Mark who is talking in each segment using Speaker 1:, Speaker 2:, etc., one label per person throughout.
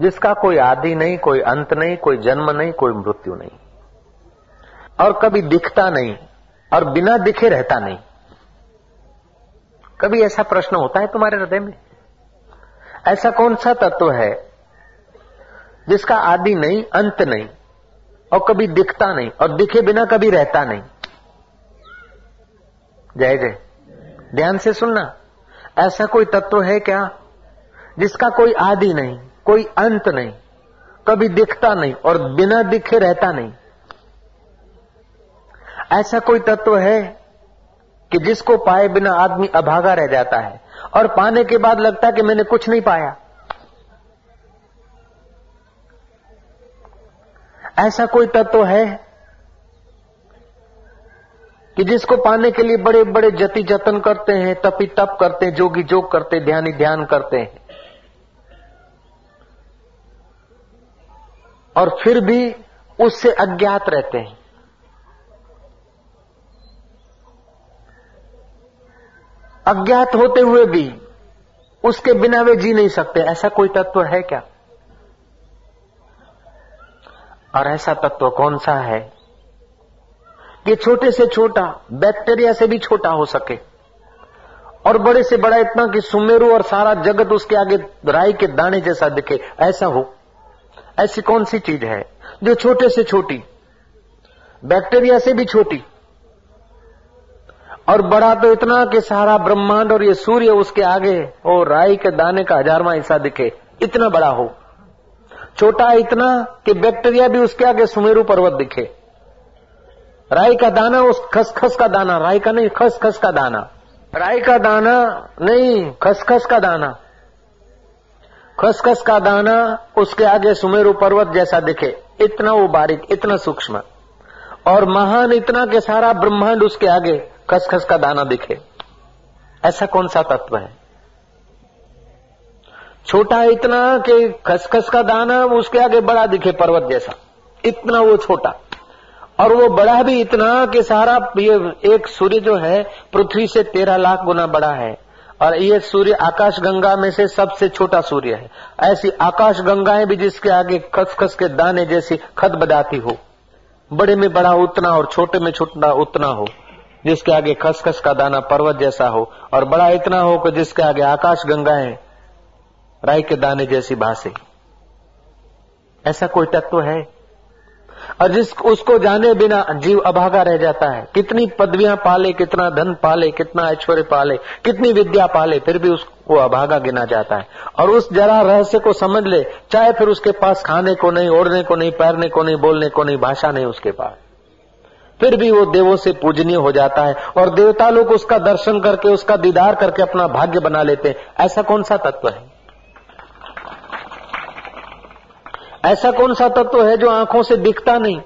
Speaker 1: जिसका कोई आदि नहीं, कोई अंत नहीं, कोई जन्म नहीं, कोई मृत्यु नहीं। और कभी दिखता नहीं, और बिना दिखे रहता नहीं। कभी ऐसा प्रश्न होता है तुम्हारे हृदय में? ऐसा कौन सा तत्व है जिसका आदि नहीं, अंत नहीं, और कभी दिखता नहीं, और दिखे बिना कभी रहता नहीं? जय जय। ध्यान से सुनना। ऐसा कोई तत्व है क्या जिसका कोई आदि नहीं कोई अंत नहीं, कभी दिखता नहीं और बिना दिखे रहता नहीं। ऐसा कोई तत्व है कि जिसको पाए बिना आदमी अभागा रह जाता है और पाने के बाद लगता है कि मैंने कुछ नहीं पाया? ऐसा कोई तत्व है कि जिसको पाने के लिए बड़े बड़े जति जतन करते हैं तपी तप करते हैं जोगी जोग करते ध्यानी ध्यान करते हैं? और फिर भी उससे अज्ञात रहते हैं। अज्ञात होते हुए भी उसके बिना वे जी नहीं सकते। ऐसा कोई तत्व है क्या? और ऐसा तत्व कौन सा है कि छोटे से छोटा, बैक्टीरिया से भी छोटा हो सके? और बड़े से बड़ा इतना कि सुमेरु और सारा जगत उसके आगे राई के दाने जैसा दिखे, ऐसा हो। ऐसी कौन सी चीज़ है जो छोटे से छोटी, बैक्टीरिया से भी छोटी? और बड़ा तो इतना कि सारा ब्रह्मांड और ये सूर्य उसके आगे और राई के दाने का हजारवा हिस्सा दिखे, इतना बड़ा हो। छोटा इतना कि बैक्टीरिया भी उसके आगे सुमेरु पर्वत दिखे। राई का दाना उस खसखस का दाना, राई का नहीं, खसखस का दाना। राई का दाना नहीं, खसखस का दाना। खसखस का दाना उसके आगे सुमेरु पर्वत जैसा दिखे। इतना वो बारीक, इतना सूक्ष्म। और महान इतना के सारा ब्रह्मांड उसके आगे खसखस का दाना दिखे। ऐसा कौन सा तत्व है? छोटा इतना कि खसखस का दाना उसके आगे बड़ा दिखे पर्वत जैसा। इतना वो छोटा। और वो बड़ा भी इतना कि सारा ये एक सूर्य जो है, पृथ्वी से तेरह लाख गुना बड़ा है। और ये सूर्य आकाश गंगा में से सबसे छोटा सूर्य है। ऐसी आकाश गंगाएँ भी जिसके आगे खसखस के दाने जैसी खत बदाती हो। बड़े में बड़ा उतना और छोटे में छोटा उतना हो। जिसके आगे खसखस का दाना पर्वत जैसा हो और बड़ा इतना हो कि जिसके आगे आकाश गंगाएँ राय के दाने जैसी भाषे ऐसा कोई तत्व है? और जिस उसको जाने बिना जीव अभागा रह जाता है। कितनी पदवियाँ पाले, कितना धन पाले, कितना ऐश्वर्य पाले, कितनी विद्या पाले, फिर भी उसको अभागा गिना जाता है। और उस जरा रहस्य को समझ ले, चाहे फिर उसके पास खाने को नहीं, ओढ़ने को नहीं, पैरने को नहीं, बोलने को नहीं, भाषा नहीं उसके पास। फिर भी वो देवों से पूजनीय हो जाता है और देवता लोग उसका दर्शन करके, उसका दीदार करके अपना भाग्य बना लेते हैं। ऐसा कौन सा तत्व है? ऐसा कौन सा तत्व है जो आँखों से दिखता नहीं?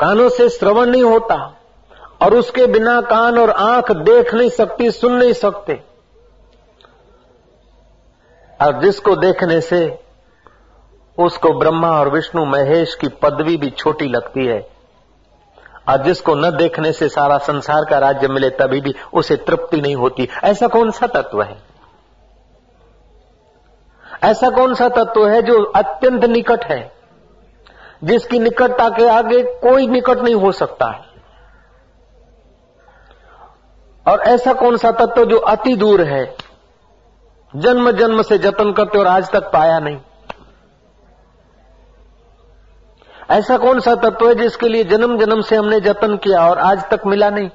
Speaker 1: कानों से श्रवण नहीं होता, और उसके बिना कान और आँख देख नहीं सकती, सुन नहीं सकते। और जिसको देखने से, उसको ब्रह्मा और विष्णु महेश की पदवी भी छोटी लगती है। और जिसको न देखने से सारा संसार का राज्य मिले, तभी भी उसे तृप्ति नहीं होती। ऐसा कौन सा तत्व है? ऐसा कौन सा तत्व है जो अत्यंत निकट है, जिसकी निकटता के आगे कोई निकट नहीं हो सकता है? और ऐसा कौन सा तत्व जो अति दूर है, जन्म जन्म से जतन करते और आज तक पाया नहीं? ऐसा कौन सा तत्व है जिसके लिए जन्म जन्म से हमने जतन किया और आज तक मिला नहीं?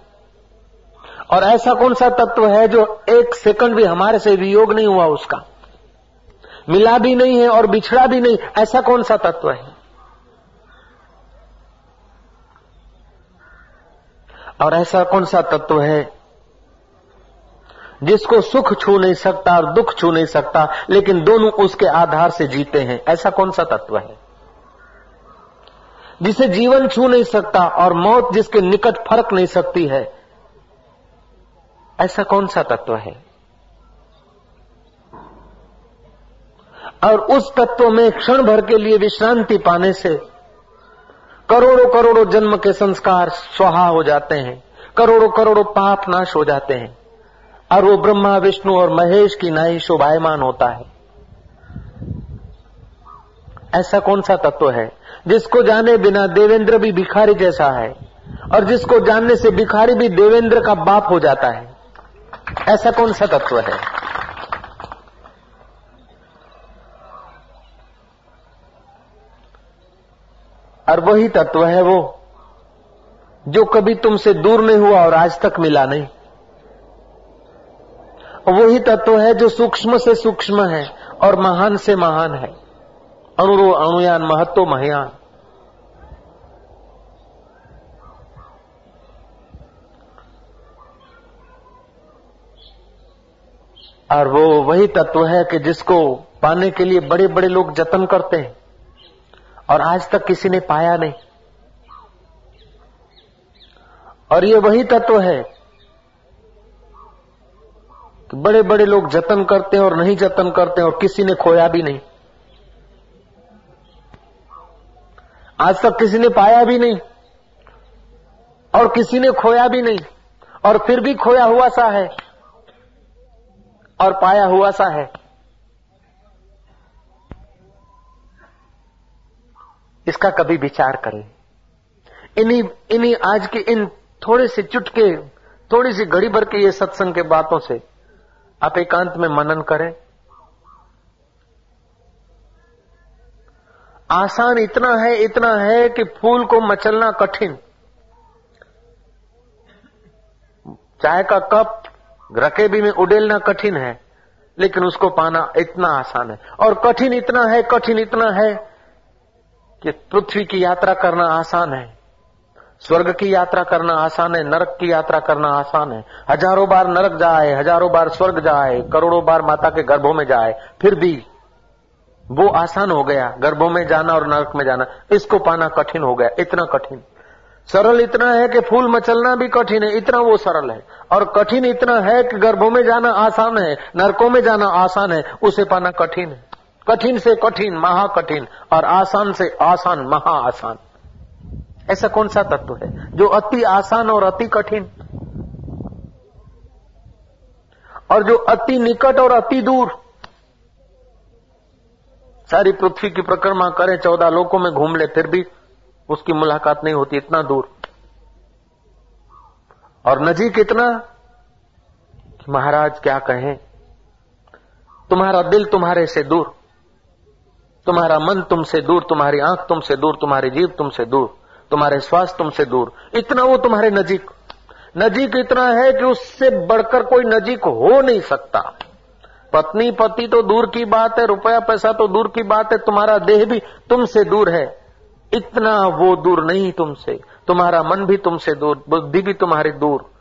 Speaker 1: और ऐसा कौन सा तत्व है जो एक सेकंड भी हमारे से वियोग नहीं हुआ उसका? मिला भी नहीं है और बिछड़ा भी नहीं, ऐसा कौन सा तत्व है? और ऐसा कौन सा तत्व है जिसको सुख छू नहीं सकता और दुख छू नहीं सकता, लेकिन दोनों उसके आधार से जीते हैं? ऐसा कौन सा तत्व है? जिसे जीवन छू नहीं सकता और मौत जिसके निकट फ़र्क नहीं सकती है, ऐसा कौन सा तत्व है? और उस तत्व में क्षण भर के लिए विश्रांति पाने से करोड़ों करोड़ों जन्म के संस्कार स्वाहा हो जाते हैं। करोड़ों करोड़ों पाप नाश हो जाते हैं। और वो ब्रह्मा, विष्णु और महेश की नाई शोभायमान होता है। ऐसा कौन सा तत्व है? जिसको जाने बिना देवेंद्र भी भिखारी जैसा है और जिसको जानने से भिखारी भी देवेंद्र का बाप हो जाता है। ऐसा कौन सा तत्व है? और वही तत्व है वो, जो कभी तुमसे दूर नहीं हुआ और आज तक मिला नहीं। वही तत्व है जो सूक्ष्म से सूक्ष्म है और महान से महान है। अणुरो अणुयान महत्व महयान। और वो वही तत्व है कि जिसको पाने के लिए बड़े बड़े लोग जतन करते हैं। और आज तक किसी ने पाया नहीं। और ये वही तत्व है कि बड़े बड़े लोग जतन करते हैं और नहीं जतन करते हैं और किसी ने खोया भी नहीं। आज तक किसी ने पाया भी नहीं और किसी ने खोया भी नहीं और फिर भी खोया हुआ सा है और पाया हुआ सा है। इसका कभी विचार करें। इन्हीं इन्हीं आज के, इन थोड़े से चुटके, थोड़ी सी घड़ी भर के ये सत्संग के बातों से आप एकांत में मनन करें। आसान इतना है इतना है कि फूल को मचलना कठिन। चाय का कप रकेबी में उडेलना कठिन है, लेकिन उसको पाना इतना आसान है। और कठिन इतना है, कठिन इतना है कि पृथ्वी की यात्रा करना आसान है, स्वर्ग की यात्रा करना आसान है, नरक की यात्रा करना आसान है। हज़ारों बार नरक जाए, हज़ारों बार स्वर्ग जाए, करोड़ों बार माता के गर्भों में जाए, फिर भी वो आसान हो गया, गर्भों में जाना और नरक में जाना। इसको पाना कठिन हो गया, इतना कठिन। सरल इतना है कि फूल मचलना भी कठिन है, इतना वो सरल है। और कठिन इतना है कि गर्भों में जाना आसान है, नरकों में जाना आसान है, उसे पाना कठिन है। कठिन से कठिन महा कठिन और आसान से आसान महा आसान ऐसा कौन सा तत्व है जो अति आसान और अति कठिन? और जो अति निकट और अति दूर। सारी पृथ्वी की प्रक्रमा करें, चौदह लोकों में घूम ले, फिर भी उसकी मुलाकात नहीं होती, इतना दूर। और नजीक इतना कि महाराज क्या कहें? तुम्हारा दिल तुम्हारे से दूर। तुम्हारा मन तुमसे दूर, तुम्हारी आँख तुमसे दूर, तुम्हारी जीव तुमसे दूर, तुम्हारे श्वास तुमसे दूर। इतना वो तुम्हारे नजीक। नजीक इतना है कि उससे बढ़कर कोई नजीक हो नहीं सकता। पत्नी, पति तो दूर की बात है, रुपया पैसा तो दूर की बात है, तुम्हारा देह भी तुमसे दूर है। इतना वो दूर नहीं तुमसे। तुम्हारा मन भी तुमसे दूर, बुद्धि भी तुम्हारी दूर।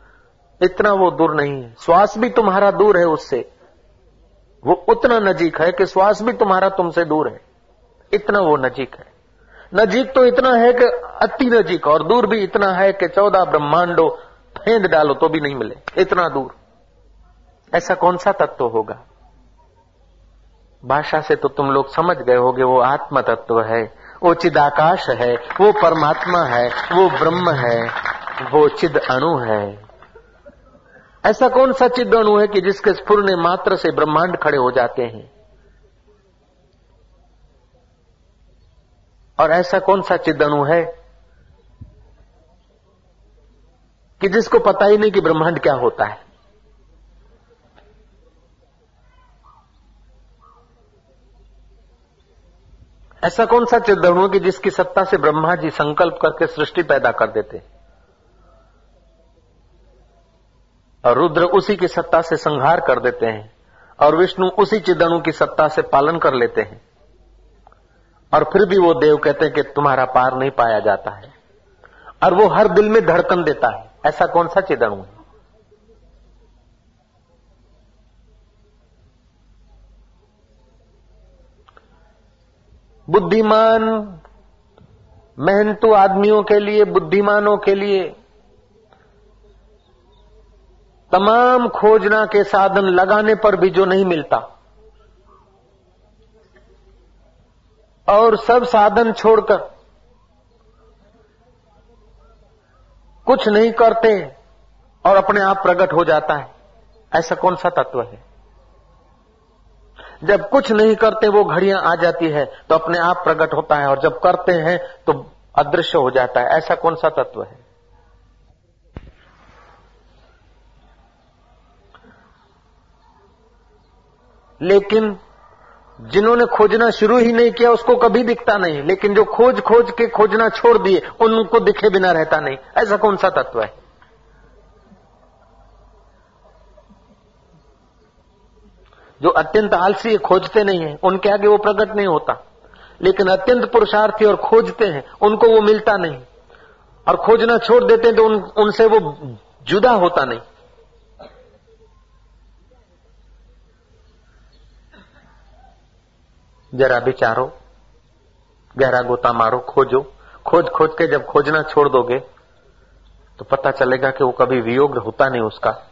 Speaker 1: इतना वो दूर नहीं है। श्वास भी तुम्हारा दूर है उससे। वो उतना नजीक है कि श्वास भी तुम्हारा तुमसे दूर है। इतना वो नजीक है। नजीक तो इतना है कि अति नजीक, और दूर भी इतना है कि चौदह ब्रह्मांडो फेंद डालो तो भी नहीं मिले। इतना दूर। ऐसा कौन सा तत्व होगा? भाषा से तो तुम लोग समझ गए होगे, वो आत्म तत्व है, वो चिदाकाश है, वो परमात्मा है, वो ब्रह्म है, वो चिद अणु है। ऐसा कौन सा चिद अणु है कि जिसके स्फुरने मात्र से ब्रह्मांड खड़े हो जाते हैं? और ऐसा कौन सा चिदणु है कि जिसको पता ही नहीं कि ब्रह्मांड क्या होता है? ऐसा कौन सा चिदणु है कि जिसकी सत्ता से ब्रह्मा जी संकल्प करके सृष्टि पैदा कर देते? और रुद्र उसी की सत्ता से संहार कर देते हैं, और विष्णु उसी चिदणु की सत्ता से पालन कर लेते हैं। और फिर भी वो देव कहते हैं कि तुम्हारा पार नहीं पाया जाता है। और वो हर दिल में धड़कन देता है। ऐसा कौन सा चिदणु है? बुद्धिमान, मेहनतु आदमियों के लिए, बुद्धिमानों के लिए, तमाम खोजना के साधन लगाने पर भी जो नहीं मिलता। और सब साधन छोड़कर कुछ नहीं करते और अपने आप प्रकट हो जाता है। ऐसा कौन सा तत्व है? जब कुछ नहीं करते, वो घड़ियाँ आ जाती है तो अपने आप प्रकट होता है और जब करते हैं तो अदृश्य हो जाता है। ऐसा कौन सा तत्व है? लेकिन जिन्होंने खोजना शुरू ही नहीं किया उसको कभी दिखता नहीं। लेकिन जो खोज खोज के खोजना छोड़ दिए उनको दिखे बिना रहता नहीं। ऐसा कौन सा तत्व है? जो अत्यंत आलसी खोजते नहीं है उनके आगे वो प्रकट नहीं होता। लेकिन अत्यंत पुरुषार्थी और खोजते हैं उनको वो मिलता नहीं। और खोजना छोड़ देते हैं तो उन, उनसे वो जुदा होता नहीं। जरा विचारो गहरा गोता मारो, खोजो। खोज खोज के जब खोजना छोड़ दोगे तो पता चलेगा कि वो कभी वियोग होता नहीं उसका।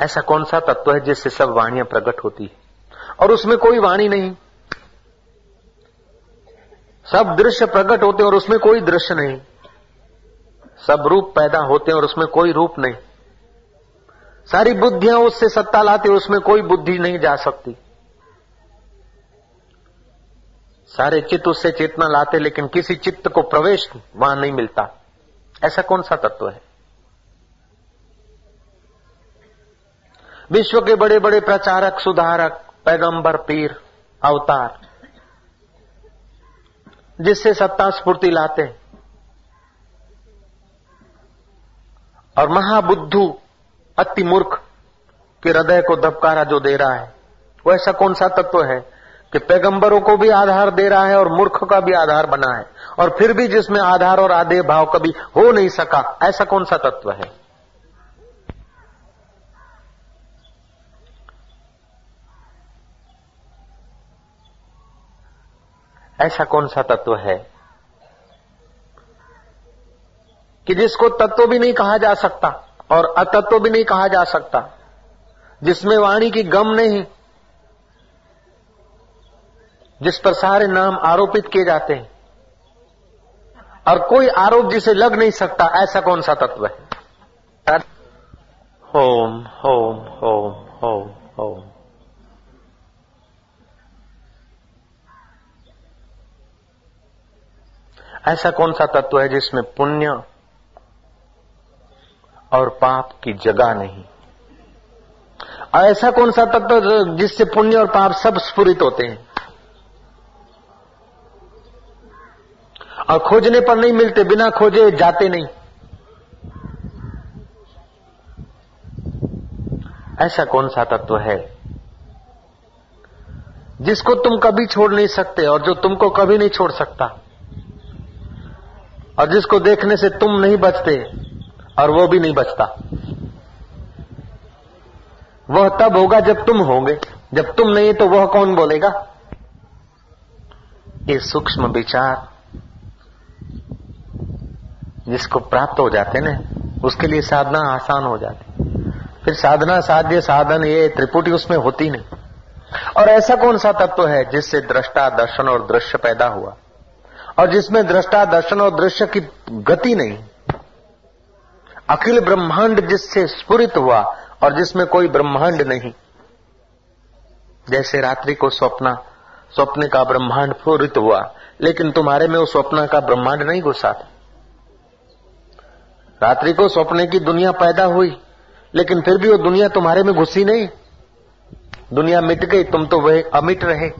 Speaker 1: ऐसा कौन सा तत्व है जिससे सब वाणियाँ प्रकट होती है? और उसमें कोई वाणी नहीं। सब दृश्य प्रकट होते हैं और उसमें कोई दृश्य नहीं। सब रूप पैदा होते और उसमें कोई रूप नहीं। सारी बुद्धियाँ उससे सत्ता लाती उसमें कोई बुद्धि नहीं जा सकती। सारे चित्त उससे चेतना लाते लेकिन किसी चित्त को प्रवेश वहाँ नहीं मिलता। ऐसा कौन सा तत्व है? विश्व के बड़े बड़े प्रचारक, सुधारक, पैगंबर, पीर, अवतार। जिससे सत्ता स्फूर्ति लाते हैं। और महाबुद्धू अति मूर्ख के हृदय को धबकारा जो दे रहा है वो ऐसा कौन सा तत्व है कि पैगंबरों को भी आधार दे रहा है और मूर्ख का भी आधार बना है। और फिर भी जिसमें आधार और आधे भाव कभी हो नहीं सका, ऐसा कौन सा तत्व है? ऐसा कौन सा तत्व है? कि जिसको तत्व भी नहीं कहा जा सकता और अतत्व भी नहीं कहा जा सकता, जिसमें वाणी की गम नहीं, जिस पर सारे नाम आरोपित किए जाते हैं, और कोई आरोप जिसे लग नहीं सकता, ऐसा कौन सा तत्व है? Home home home home home ऐसा कौन सा तत्व है जिसमें पुण्य और पाप की जगह नहीं? ऐसा कौन सा तत्व जिससे पुण्य और पाप सब स्फुरित होते हैं? और खोजने पर नहीं मिलते, बिना खोजे जाते नहीं। ऐसा कौन सा तत्व है जिसको तुम कभी छोड़ नहीं सकते और जो तुमको कभी नहीं छोड़ सकता? और जिसको देखने से तुम नहीं बचते, और वो भी नहीं बचता। वह तब होगा जब तुम होंगे। जब तुम नहीं तो वह कौन बोलेगा? ये सूक्ष्म विचार जिसको प्राप्त हो जाते ना, उसके लिए साधना आसान हो जाती। फिर साधना साध्य साधन ये त्रिपुटी उसमें होती नहीं। और ऐसा कौन सा तत्व है जिससे दृष्टा दर्शन और दृश्य पैदा हुआ? और जिसमें दृष्टा दर्शन और दृश्य की गति नहीं। अखिल ब्रह्मांड जिससे स्फुरित हुआ और जिसमें कोई ब्रह्मांड नहीं। जैसे रात्रि को स्वप्न स्वप्न का ब्रह्मांड स्फुरित हुआ, लेकिन तुम्हारे में उस स्वप्न का ब्रह्मांड नहीं घुसा था। रात्रि को स्वप्न की दुनिया पैदा हुई, लेकिन फिर भी वो दुनिया तुम्हारे में घुसी नहीं। दुनिया मिट गई, तुम तो वह अमिट रहे।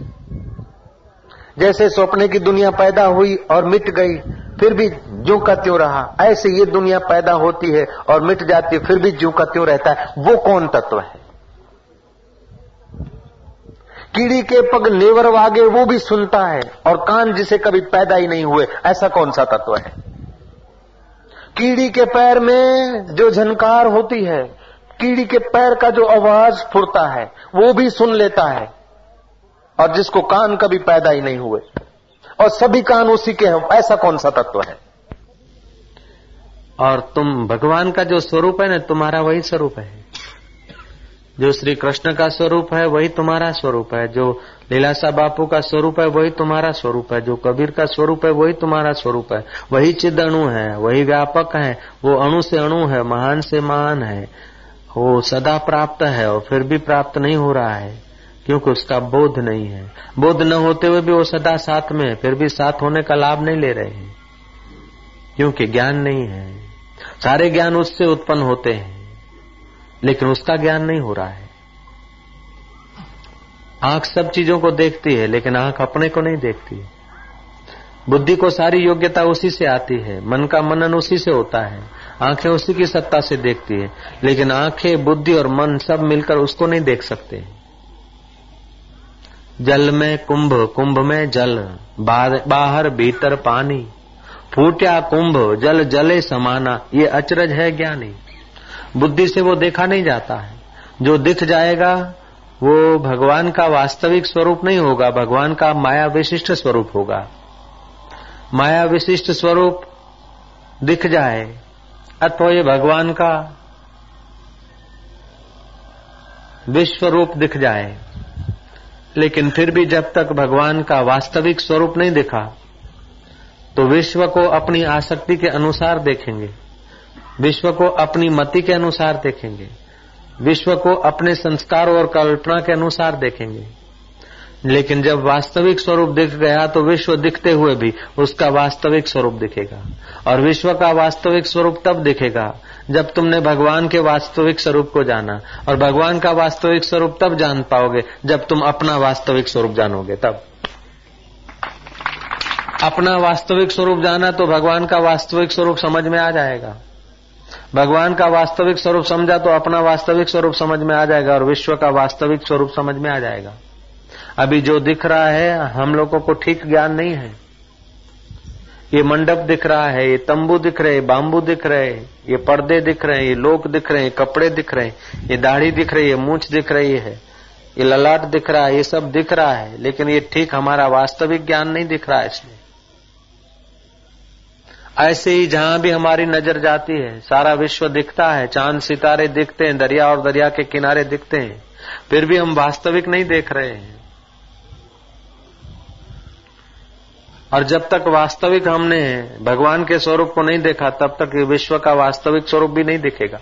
Speaker 1: जैसे सपने की दुनिया पैदा हुई और मिट गई, फिर भी जू का त्यों रहा। ऐसे ये दुनिया पैदा होती है और मिट जाती है, फिर भी जू का त्यों रहता है। वो कौन तत्व है? कीड़ी के पग नेवर वागे, वो भी सुनता है और कान जिसे कभी पैदा ही नहीं हुए। ऐसा कौन सा तत्व है? कीड़ी के पैर में जो झनकार होती है, कीड़ी के पैर का जो आवाज़ फुरता है, वो भी सुन लेता है। और जिसको कान कभी पैदा ही नहीं हुए। और सभी कान उसी के हैं। ऐसा कौन सा तत्व है? और तुम भगवान का जो स्वरूप है ना, तुम्हारा वही स्वरूप है। जो श्री कृष्ण का स्वरूप है, वही तुम्हारा स्वरूप है। जो लीलासा बापू का स्वरूप है, वही तुम्हारा स्वरूप है। जो कबीर का स्वरूप है, वही तुम्हारा स्वरूप है। वही चिद अणु है, वही व्यापक है। वो अणु से अणु है, महान से महान है। वो सदा प्राप्त है और फिर भी प्राप्त नहीं हो रहा है। क्योंकि उसका बोध नहीं है। बोध न होते हुए भी वो सदा साथ में है, फिर भी साथ होने का लाभ नहीं ले रहे हैं। क्योंकि ज्ञान नहीं है। सारे ज्ञान उससे उत्पन्न होते हैं, लेकिन उसका ज्ञान नहीं हो रहा है। आँख सब चीज़ों को देखती है, लेकिन आँख अपने को नहीं देखती बुद्धि को सारी योग्यता उसी से आती है, मन का मनन उसी से होता है। आँखें उसी की सत्ता से देखती है, लेकिन आँखें, बुद्धि और मन सब मिलकर उसको नहीं देख सकते। जल में कुंभ कुंभ में जल बाहर भीतर पानी। फूटिया कुंभ, जल जले समाना, ये अचरज है ज्ञानी। बुद्धि से वो देखा नहीं जाता है। जो दिख जाएगा, वो भगवान का वास्तविक स्वरूप नहीं होगा, भगवान का माया विशिष्ट स्वरूप होगा। माया विशिष्ट स्वरूप दिख जाए, अथवा ये भगवान का विश्व रूप दिख जाए। लेकिन फिर भी जब तक भगवान का वास्तविक स्वरूप नहीं देखा तो विश्व को अपनी आसक्ति के अनुसार देखेंगे, विश्व को अपनी मति के अनुसार देखेंगे, विश्व को अपने संस्कार और कल्पना के अनुसार देखेंगे। लेकिन जब वास्तविक स्वरूप दिख गया तो विश्व दिखते हुए भी उसका वास्तविक स्वरूप दिखेगा और विश्व का वास्तविक स्वरूप तब दिखेगा जब तुमने भगवान के वास्तविक स्वरूप को जाना और भगवान का वास्तविक स्वरूप तब जान पाओगे जब तुम अपना वास्तविक स्वरूप जानोगे तब अपना वास्तविक स्वरूप जाना तो भगवान का वास्तविक स्वरूप समझ में आ जाएगा भगवान का वास्तविक स्वरूप समझा तो अपना वास्तविक स्वरूप समझ में आ जाएगा और विश्व का वास्तविक स्वरूप समझ में आ जाएगा अभी जो दिख रहा है, हम लोगों को ठीक ज्ञान नहीं है। ये मंडप दिख रहा है, ये तंबू दिख रहे बाम्बू दिख रहे, ये पर्दे दिख रहे, ये लोग दिख रहे, कपड़े दिख रहे, ये दाढ़ी दिख रही है, मूछ दिख रही है, ये ललाट दिख रहा है, ये सब दिख रहा है, लेकिन ये ठीक हमारा वास्तविक ज्ञान नहीं दिख रहा है इसमें। ऐसे ही जहाँ भी हमारी नज़र जाती है, सारा विश्व दिखता है, चाँद सितारे दिखते हैं, दरिया और दरिया के किनारे दिखते हैं, फिर भी हम वास्तविक नहीं देख रहे हैं। और जब तक वास्तविक हमने भगवान के स्वरूप को नहीं देखा, तब तक विश्व का वास्तविक स्वरूप भी नहीं दिखेगा।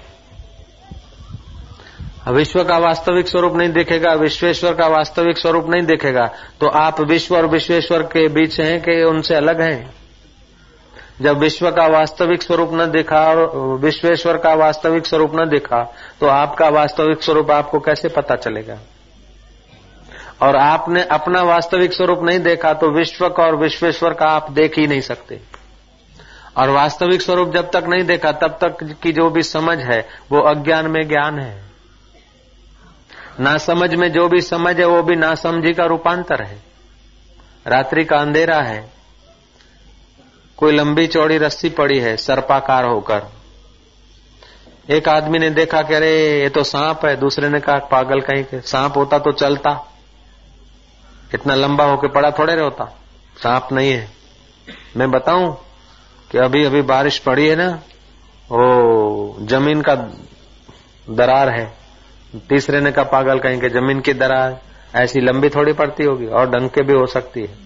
Speaker 1: विश्व का वास्तविक स्वरूप नहीं दिखेगा, विश्वेश्वर का वास्तविक स्वरूप नहीं दिखेगा तो आप विश्व और विश्वेश्वर के बीच हैं कि उनसे अलग हैं? जब विश्व का वास्तविक स्वरूप न देखा और विश्वेश्वर का वास्तविक स्वरूप न देखा तो आपका वास्तविक स्वरूप आपको कैसे पता चलेगा? और आपने अपना वास्तविक स्वरूप नहीं देखा तो विश्व का और विश्वेश्वर का आप देख ही नहीं सकते। और वास्तविक स्वरूप जब तक नहीं देखा, तब तक की जो भी समझ है, वो अज्ञान में ज्ञान है। ना समझ में जो भी समझ है, वो भी ना समझी का रूपांतर है। रात्रि का अंधेरा है। कोई लंबी चौड़ी रस्सी पड़ी है, सर्पाकार होकर। एक आदमी ने देखा कि अरे, ये तो सांप है। दूसरे ने कहा, पागल कहीं के, सांप होता तो चलता। इतना लंबा होके पड़ा थोड़े रहता सांप नहीं है। मैं बताऊँ कि अभी अभी बारिश पड़ी है ना वो ज़मीन का दरार है। तीसरे ने कहा पागल कहीं के ज़मीन की दरार, ऐसी लंबी थोड़ी पड़ती होगी, और ढंग के भी हो सकती है।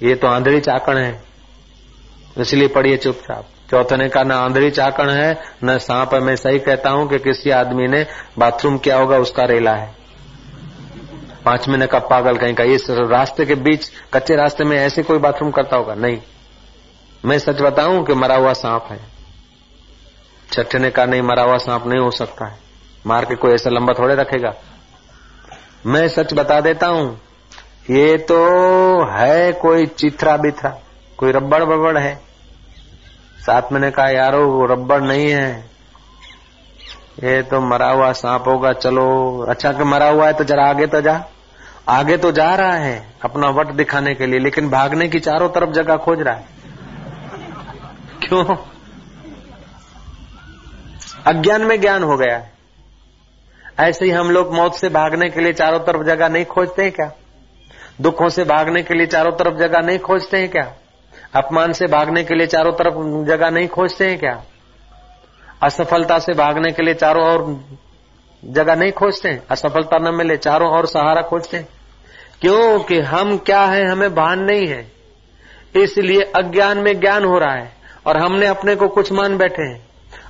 Speaker 1: ये तो आंधड़ी चाकण है, इसलिए पड़ी पढ़िए चुपचाप। चौथे ने कहा, न आंधड़ी चाकण है, न सांप है। मैं सही कहता हूँ कि किसी आदमी ने बाथरूम किया होगा, उसका रेला है। पाँच महीने का पागल कहीं का इस रास्ते के बीच, कच्चे रास्ते में ऐसे कोई बाथरूम करता होगा? नहीं। मैं सच बताऊँ कि मरा हुआ सांप है। छठे ने कहा नहीं, मरा हुआ सांप नहीं हो सकता है। मार के कोई ऐसा लंबा थोड़े रखेगा? मैं सच बता देता हूँ, ये तो है कोई चिथरा बिथरा कोई रबड़ बबड़ है। साथ मैंने कहा यारो, वो रबड़ नहीं है। ये तो मरा हुआ सांप होगा, चलो। अच्छा कि मरा हुआ है तो जरा आगे तो जा। आगे तो जा रहा है, अपना वट दिखाने के लिए, लेकिन भागने की चारों तरफ़ जगह खोज रहा है। क्यों? अज्ञान में ज्ञान हो गया है। ऐसे ही हम लोग मौत से भागने के लिए चारों तरफ़ जगह नहीं खोजते हैं क्या? दुखों से भागने के लिए चारों तरफ़ जगह नहीं खोजते हैं क्या? अपमान से भागने के लिए चारों तरफ़ जगह नहीं खोजते हैं क्या? असफलता से भागने के लिए चारों ओर जगह नहीं खोजते हैं? असफलता न मिले, चारों और सहारा खोजते हैं? क्योंकि हम क्या है, हमें भान नहीं है। इसलिए अज्ञान में ज्ञान हो रहा है, और हमने अपने को कुछ मान बैठे हैं,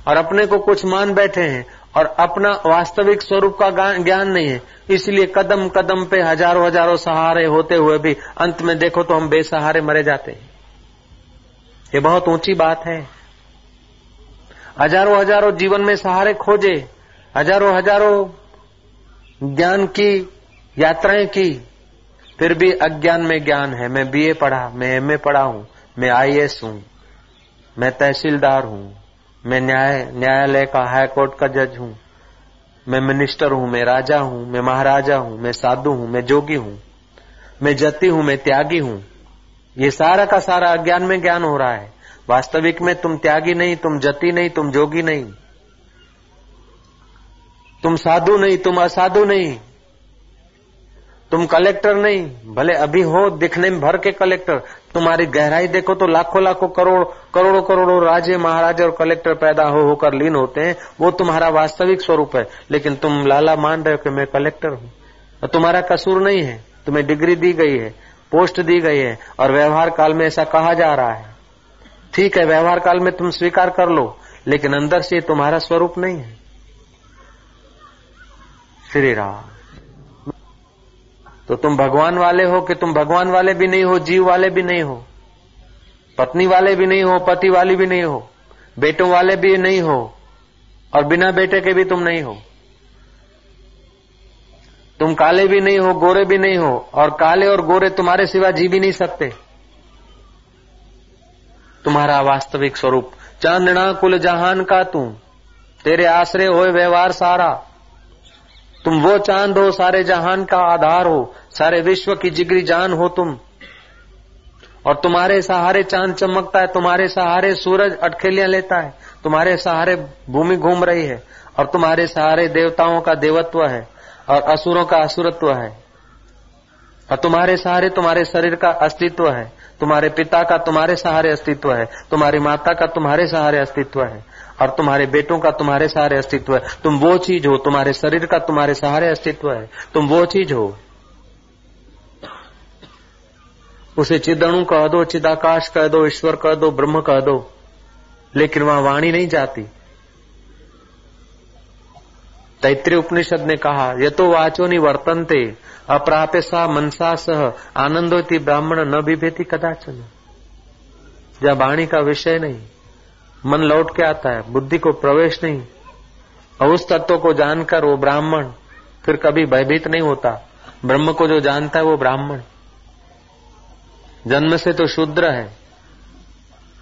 Speaker 1: और अपने को कुछ मान बैठे हैं, और अपना वास्तविक स्वरूप का ज्ञान नहीं है। इसलिए कदम कदम पे हज़ारों हज़ारों सहारे होते हुए भी अंत में देखो तो हम बेसहारे मरे जाते हैं। ये बहुत ऊँची बात है। हज़ारों हज़ारों जीवन में सहारे खोजे, हज़ारों हज़ारों ज्ञान की, यात्राएँ की फिर भी अज्ञान में ज्ञान है मैं बीए पढ़ा मैं एमए पढ़ा हूँ मैं आईएएस हूँ मैं तहसीलदार हूँ मैं न्याय न्यायालय का हाई कोर्ट का जज हूँ मैं मिनिस्टर हूँ मैं राजा हूँ मैं महाराजा हूँ मैं साधु हूँ मैं जोगी हूँ मैं जति हूँ मैं त्यागी हूँ ये सारा का सारा अज्ञान में ज्ञान हो रहा है वास्तविक में तुम त्यागी नहीं तुम जति नहीं तुम जोगी नहीं तुम साधु नहीं तुम असाधु नहीं तुम कलेक्टर नहीं, भले अभी हो दिखने में भर के कलेक्टर, तुम्हारी गहराई देखो तो लाखों लाखों करोड़, करोड़ों करोड़ों राजे, महाराजे और कलेक्टर पैदा हो होकर लीन होते हैं, वो तुम्हारा वास्तविक स्वरूप है, लेकिन तुम लाला मान रहे हो कि मैं कलेक्टर हूँ। और तुम्हारा कसूर नहीं है, तुम्हें डिग्री दी गई है, पोस्ट दी गई है, और व्यवहार काल में ऐसा कहा जा रहा है। ठीक है, व्यवहार काल में तुम स्वीकार कर लो, लेकिन अंदर से तुम्हारा स्वरूप नहीं है। श्री राम। तो तुम भगवान वाले हो कि तुम भगवान वाले भी नहीं हो, जीव वाले भी नहीं हो? पत्नी वाले भी नहीं हो, पति वाली भी नहीं हो? बेटों वाले भी नहीं हो? और बिना बेटे के भी तुम नहीं हो? तुम काले भी नहीं हो, गोरे भी नहीं हो, और काले और गोरे तुम्हारे सिवा जी भी नहीं सकते। तुम्हारा वास्तविक स्वरूप, चांदना कुल जहान का तू। तेरे आश्रय हो व्यवहार सारा। तुम वो चाँद हो, सारे जहान का आधार हो, सारे विश्व की जिगरी जान हो तुम। और तुम्हारे सहारे चाँद चमकता है, तुम्हारे सहारे सूरज अटखेलियाँ लेता है, तुम्हारे सहारे भूमि घूम रही है, और तुम्हारे सहारे देवताओं का देवत्व है, और असुरों का असुरत्व है। और तुम्हारे सहारे तुम्हारे शरीर का अस्तित्व है, तुम्हारे पिता का तुम्हारे सहारे अस्तित्व है, तुम्हारी माता का तुम्हारे सहारे अस्तित्व है। और तुम्हारे बेटों का तुम्हारे सहारे अस्तित्व है। तुम वो चीज़ हो, तुम्हारे शरीर का तुम्हारे सहारे अस्तित्व है। तुम वो चीज़ हो। उसे चिदणु कह दो, चिदाकाश कह दो, ईश्वर कह दो, ब्रह्म कह दो। लेकिन वहाँ वाणी नहीं जाती। तैतृय उपनिषद ने कहा ये तो वाचो नहीं वर्तनते अप्राप्य सा मनसा सह, आनंदोती ब्राह्मण न विभेती कदाचन। जब वाणी का विषय नहीं। मन लौट के आता है, बुद्धि को प्रवेश नहीं। और उस तत्व को जानकर वो ब्राह्मण फिर कभी भयभीत नहीं होता। ब्रह्म को जो जानता है वो ब्राह्मण। जन्म से तो शूद्र है।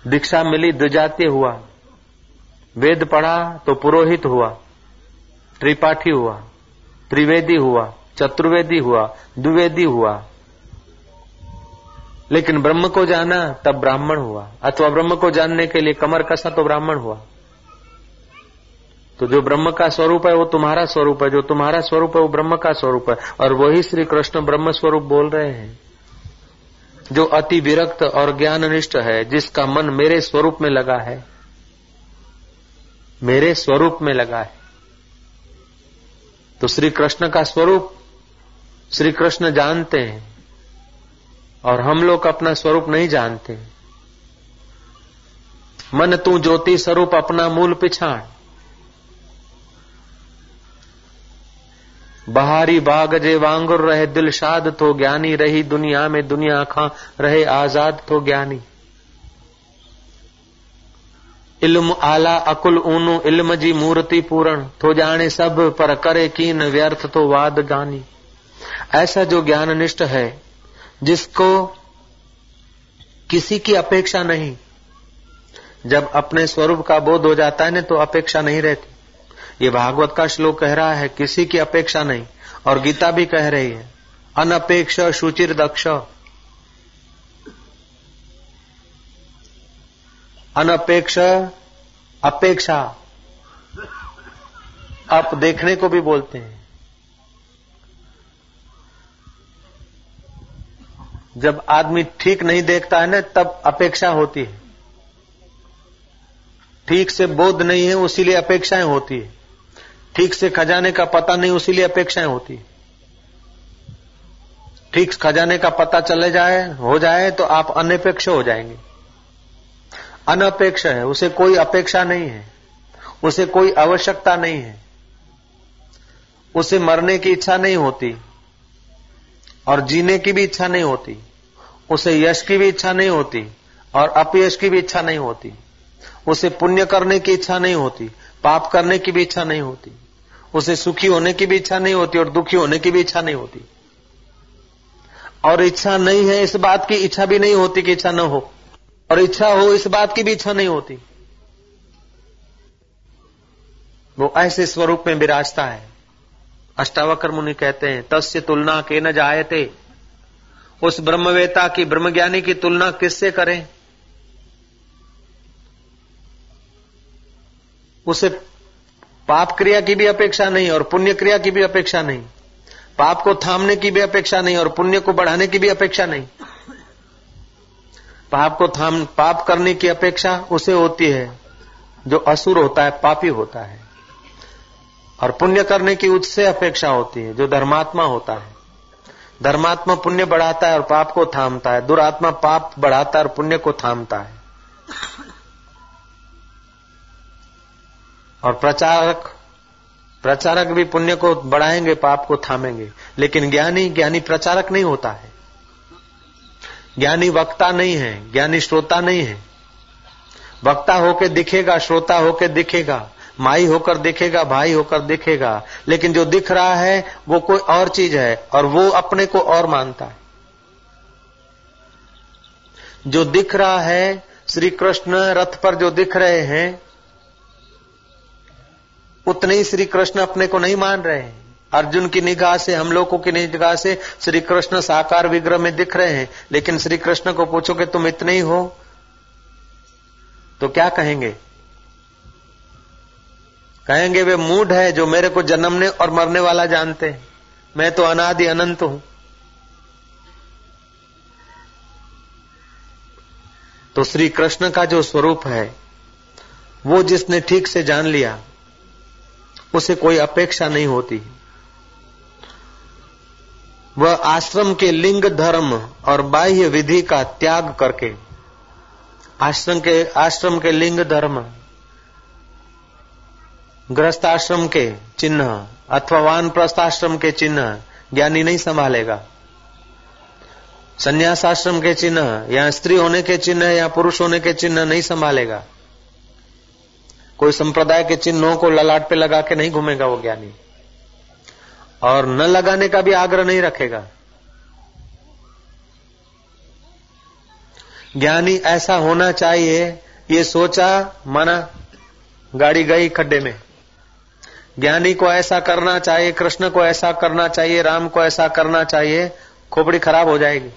Speaker 1: दीक्षा मिली, द्विजातीय हुआ। वेद पढ़ा तो पुरोहित हुआ। त्रिपाठी हुआ। त्रिवेदी हुआ, चतुर्वेदी हुआ, द्विवेदी हुआ। लेकिन ब्रह्म को जाना तब ब्राह्मण हुआ। अथवा ब्रह्म को जानने के लिए कमर कसा तो ब्राह्मण हुआ। तो जो ब्रह्म का स्वरूप है, वो तुम्हारा स्वरूप है। जो तुम्हारा स्वरूप है, वो ब्रह्म का स्वरूप है। और वही श्री कृष्ण ब्रह्म स्वरूप बोल रहे हैं। जो अति विरक्त और ज्ञाननिष्ठ है, जिसका मन मेरे स्वरूप में लगा है। मेरे स्वरूप में लगा है। तो श्री कृष्ण का स्वरूप, श्री कृष्ण जानते हैं। और हम लोग अपना स्वरूप नहीं जानते। मन तू ज्योति स्वरूप अपना मूल पिछाड़ बहारी बाग जे वांगुर रहे दिल शाद तो ज्ञानी रही दुनिया में दुनिया खां रहे आज़ाद तो ज्ञानी। इल्म आला अकुल ऊनु, इल्म जी मूर्ति पूरण तो जाने सब पर करे कीन व्यर्थ तो वाद गानी। ऐसा जो ज्ञान निष्ठ है जिसको किसी की अपेक्षा नहीं। जब अपने स्वरूप का बोध हो जाता है ना तो अपेक्षा नहीं रहती। ये भागवत का श्लोक कह रहा है, किसी की अपेक्षा नहीं। और गीता भी कह रही है, अनपेक्ष शुचिर दक्ष। अनपेक्ष अपेक्षा। आप देखने को भी बोलते हैं। जब आदमी ठीक नहीं देखता है ना, तब अपेक्षा होती है। ठीक से बोध नहीं है, उसीलिए अपेक्षाएँ होती है। ठीक से खजाने का पता नहीं, उसीलिए अपेक्षाएँ होती है। ठीक खजाने का पता चले जाए, हो जाए तो आप अनपेक्ष हो जाएँगे। अनपेक्ष है, उसे कोई अपेक्षा नहीं है। उसे कोई आवश्यकता नहीं है। उसे मरने की इच्छा नहीं होती। और जीने की भी इच्छा नहीं होती, उसे यश की भी इच्छा नहीं होती और अपयश की भी इच्छा नहीं होती, उसे पुण्य करने की इच्छा नहीं होती, पाप करने की भी इच्छा नहीं होती, उसे सुखी होने की भी इच्छा नहीं होती और दुखी होने की भी इच्छा नहीं होती। और इच्छा नहीं है इस बात की, इच्छा भी नहीं होती कि इच्छा न हो, और इच्छा हो इस बात की भी इच्छा नहीं होती। वो ऐसे स्वरूप में विराजता है। अष्टावकर मुनि कहते हैं, तस्य तुलना के न जायते। उस ब्रह्मवेता की, ब्रह्मज्ञानी की तुलना किससे करें? उसे पाप क्रिया की भी अपेक्षा नहीं और पुण्य क्रिया की भी अपेक्षा नहीं। पाप को थामने की भी अपेक्षा नहीं और पुण्य को बढ़ाने की भी अपेक्षा नहीं। पाप को थाम, पाप करने की अपेक्षा उसे होती है, जो असुर होता है, पापी होता है। और पुण्य करने की उससे अपेक्षा होती है, जो धर्मात्मा होता है। धर्मात्मा पुण्य बढ़ाता है और पाप को थामता है। दुरात्मा पाप बढ़ाता है और पुण्य को थामता है। और प्रचारक प्रचारक भी पुण्य को बढ़ाएँगे, पाप को थामेंगे। लेकिन ज्ञानी ज्ञानी प्रचारक नहीं होता है। ज्ञानी वक्ता नहीं है, ज्ञानी श्रोता नहीं है। वक्ता होके दिखेगा, श्रोता होके दिखेगा। माई होकर दिखेगा, भाई होकर दिखेगा। लेकिन जो दिख रहा है, वो कोई और चीज़ है, और वो अपने को और मानता है। जो दिख रहा है, श्री कृष्ण रथ पर जो दिख रहे हैं, उतने ही श्री कृष्ण अपने को नहीं मान रहे हैं। अर्जुन की निगाह से हम लोगों की निगाह से श्री कृष्ण साकार विग्रह में दिख रहे हैं। लेकिन श्री कृष्ण को पूछोगे, तुम इतने ही हो? तो क्या कहेंगे? कहेंगे, वे मूड है जो मेरे को जन्मने और मरने वाला जानते हैं। मैं तो अनादि अनंत हूँ। तो श्री कृष्ण का जो स्वरूप है, वो जिसने ठीक से जान लिया, उसे कोई अपेक्षा नहीं होती। वह आश्रम के लिंग धर्म और बाह्य विधि का त्याग करके, आश्रम के आश्रम के लिंग धर्म ग्रस्त आश्रम के चिन्ह अथवा वान प्रस्थाश्रम के चिन्ह ज्ञानी नहीं संभालेगा। संन्यास आश्रम के चिन्ह या स्त्री होने के चिन्ह या पुरुष होने के चिन्ह नहीं संभालेगा। कोई संप्रदाय के चिन्हों को ललाट पे लगा के नहीं घूमेगा वो ज्ञानी। और न लगाने का भी आग्रह नहीं रखेगा। ज्ञानी ऐसा होना चाहिए, ये सोचा, माना, गाड़ी गई खड्डे में। ज्ञानी को ऐसा करना चाहिए, कृष्ण को ऐसा करना चाहिए, राम को ऐसा करना चाहिए, खोपड़ी खराब हो जाएगी।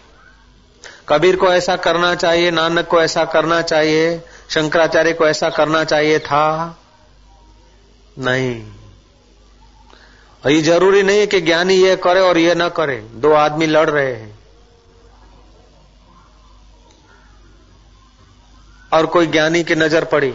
Speaker 1: कबीर को ऐसा करना चाहिए, नानक को ऐसा करना चाहिए, शंकराचार्य को ऐसा करना चाहिए था? नहीं। और ये ज़रूरी नहीं है कि ज्ञानी ये करे और ये न करे, दो आदमी लड़ रहे हैं। और कोई ज्ञानी की नज़र पड़ी।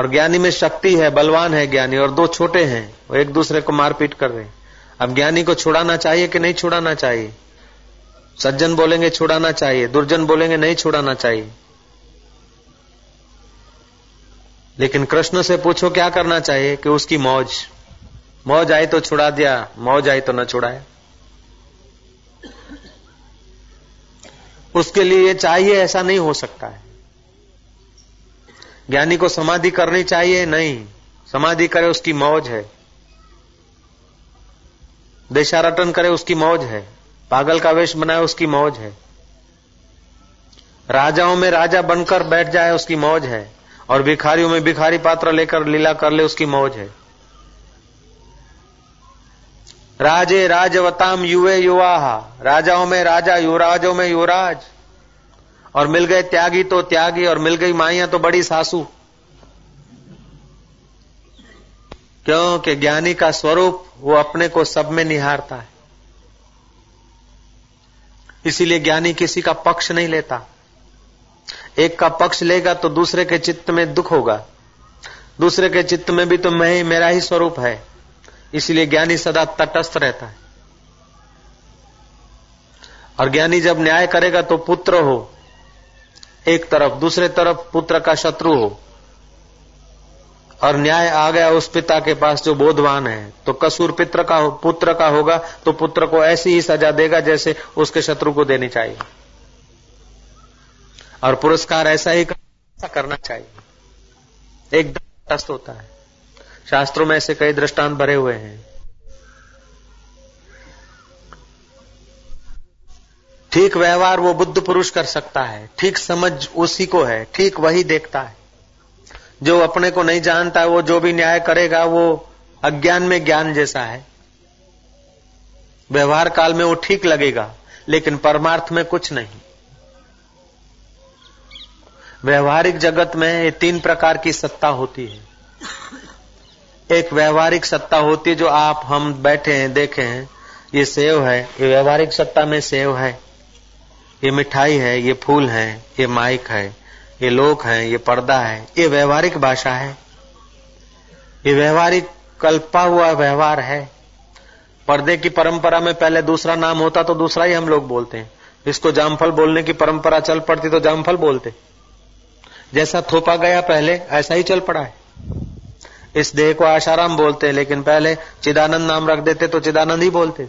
Speaker 1: और ज्ञानी में शक्ति है, बलवान है ज्ञानी, और दो छोटे हैं, वो एक दूसरे को मारपीट कर रहे हैं। अब ज्ञानी को छुड़ाना चाहिए कि नहीं छुड़ाना चाहिए? सज्जन बोलेंगे छुड़ाना चाहिए, दुर्जन बोलेंगे नहीं छुड़ाना चाहिए। लेकिन कृष्ण से पूछो क्या करना चाहिए कि उसकी मौज मौज आई तो छुड़ा दिया, मौज आई तो न छुड़ाए। उसके लिए चाहिए ऐसा नहीं हो सकता है। ज्ञानी को समाधि करनी चाहिए? नहीं। समाधि करे उसकी मौज है। देशारटन करे उसकी मौज है। पागल का वेश बनाए उसकी मौज है। राजाओं में राजा बनकर बैठ जाए उसकी मौज है। और भिखारियों में भिखारी पात्र लेकर लीला कर ले उसकी मौज है। राजे, राजवताम युवे युवा। राजाओं में राजा, युवराजों में युवराज। और मिल गए त्यागी तो त्यागी और मिल गई माइया तो बड़ी सासू। क्योंकि ज्ञानी का स्वरूप वो अपने को सब में निहारता है। इसीलिए ज्ञानी किसी का पक्ष नहीं लेता। एक का पक्ष लेगा तो दूसरे के चित्त में दुख होगा। दूसरे के चित्त में भी तो मैं ही, मेरा ही स्वरूप है। इसलिए ज्ञानी सदा तटस्थ रहता है। और ज्ञानी जब न्याय करेगा तो पुत्र हो एक तरफ़, दूसरे तरफ़ पुत्र का शत्रु हो। और न्याय आ गया उस पिता के पास जो बोधवान है। तो कसूर पित्र का पुत्र का होगा तो पुत्र को ऐसी ही सजा देगा जैसे उसके शत्रु को देनी चाहिए। और पुरस्कार ऐसा ही करना चाहिए। एकदम तस्त होता है। शास्त्रों में ऐसे कई दृष्टांत भरे हुए हैं। ठीक व्यवहार वो बुद्ध पुरुष कर सकता है, ठीक समझ उसी को है, ठीक वही देखता है। जो अपने को नहीं जानता, वो जो भी न्याय करेगा, वो अज्ञान में ज्ञान जैसा है। व्यवहार काल में वो ठीक लगेगा, लेकिन परमार्थ में कुछ नहीं। व्यवहारिक जगत में ये तीन प्रकार की सत्ता होती है। एक व्यवहारिक सत्ता होती है जो आप, हम बैठे हैं, देखे हैं, ये सेव है, ये व्यवहारिक सत्ता में सेव है। ये मिठाई है, ये फूल है, ये माइक है, ये लोक है, ये पर्दा है, ये व्यवहारिक भाषा है। ये व्यवहारिक कल्पा हुआ व्यवहार है। पर्दे की परंपरा में पहले दूसरा नाम होता तो दूसरा ही हम लोग बोलते हैं। इसको जामफल बोलने की परंपरा चल पड़ती तो जामफल बोलते। जैसा थोपा गया पहले, ऐसा ही चल पड़ा है। इस देह को आशाराम बोलते लेकिन पहले चिदानंद नाम रख देते तो चिदानंद ही बोलते।